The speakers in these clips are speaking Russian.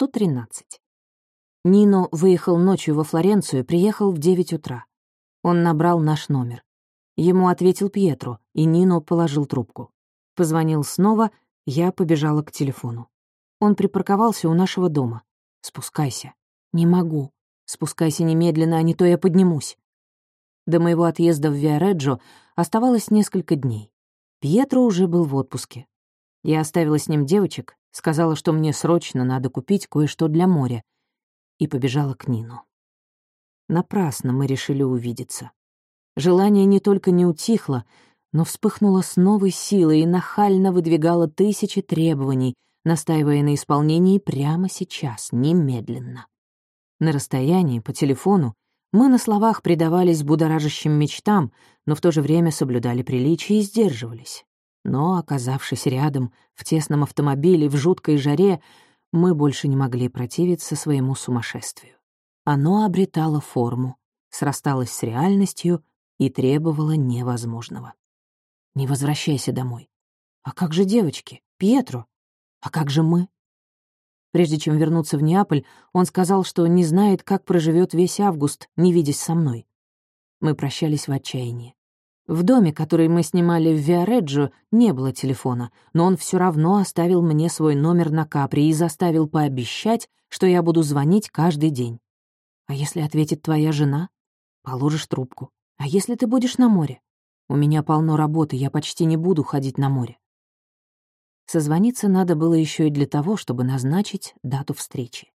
113. Нино выехал ночью во Флоренцию, приехал в 9 утра. Он набрал наш номер. Ему ответил Пьетро, и Нино положил трубку. Позвонил снова, я побежала к телефону. Он припарковался у нашего дома. «Спускайся». «Не могу. Спускайся немедленно, а не то я поднимусь». До моего отъезда в Виареджо оставалось несколько дней. Пьетро уже был в отпуске. Я оставила с ним девочек, сказала, что мне срочно надо купить кое-что для моря, и побежала к Нину. Напрасно мы решили увидеться. Желание не только не утихло, но вспыхнуло с новой силой и нахально выдвигало тысячи требований, настаивая на исполнении прямо сейчас, немедленно. На расстоянии, по телефону, мы на словах предавались будоражащим мечтам, но в то же время соблюдали приличие и сдерживались. Но, оказавшись рядом, в тесном автомобиле, в жуткой жаре, мы больше не могли противиться своему сумасшествию. Оно обретало форму, срасталось с реальностью и требовало невозможного. «Не возвращайся домой. А как же девочки? Пьетро? А как же мы?» Прежде чем вернуться в Неаполь, он сказал, что не знает, как проживет весь август, не видясь со мной. Мы прощались в отчаянии. В доме, который мы снимали в Виареджо, не было телефона, но он все равно оставил мне свой номер на Капри и заставил пообещать, что я буду звонить каждый день. А если ответит твоя жена? Положишь трубку. А если ты будешь на море? У меня полно работы, я почти не буду ходить на море. Созвониться надо было еще и для того, чтобы назначить дату встречи.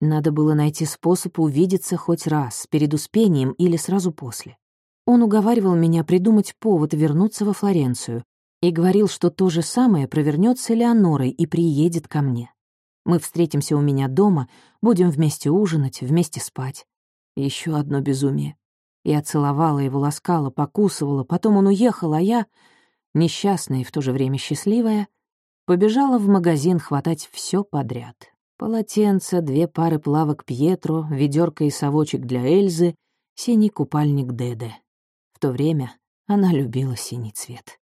Надо было найти способ увидеться хоть раз, перед успением или сразу после. Он уговаривал меня придумать повод вернуться во Флоренцию и говорил, что то же самое провернется Леонорой и приедет ко мне. Мы встретимся у меня дома, будем вместе ужинать, вместе спать. Еще одно безумие. Я целовала его, ласкала, покусывала, потом он уехал, а я, несчастная и в то же время счастливая, побежала в магазин хватать все подряд. Полотенце, две пары плавок Пьетро, ведерко и совочек для Эльзы, синий купальник Деде то время она любила синий цвет.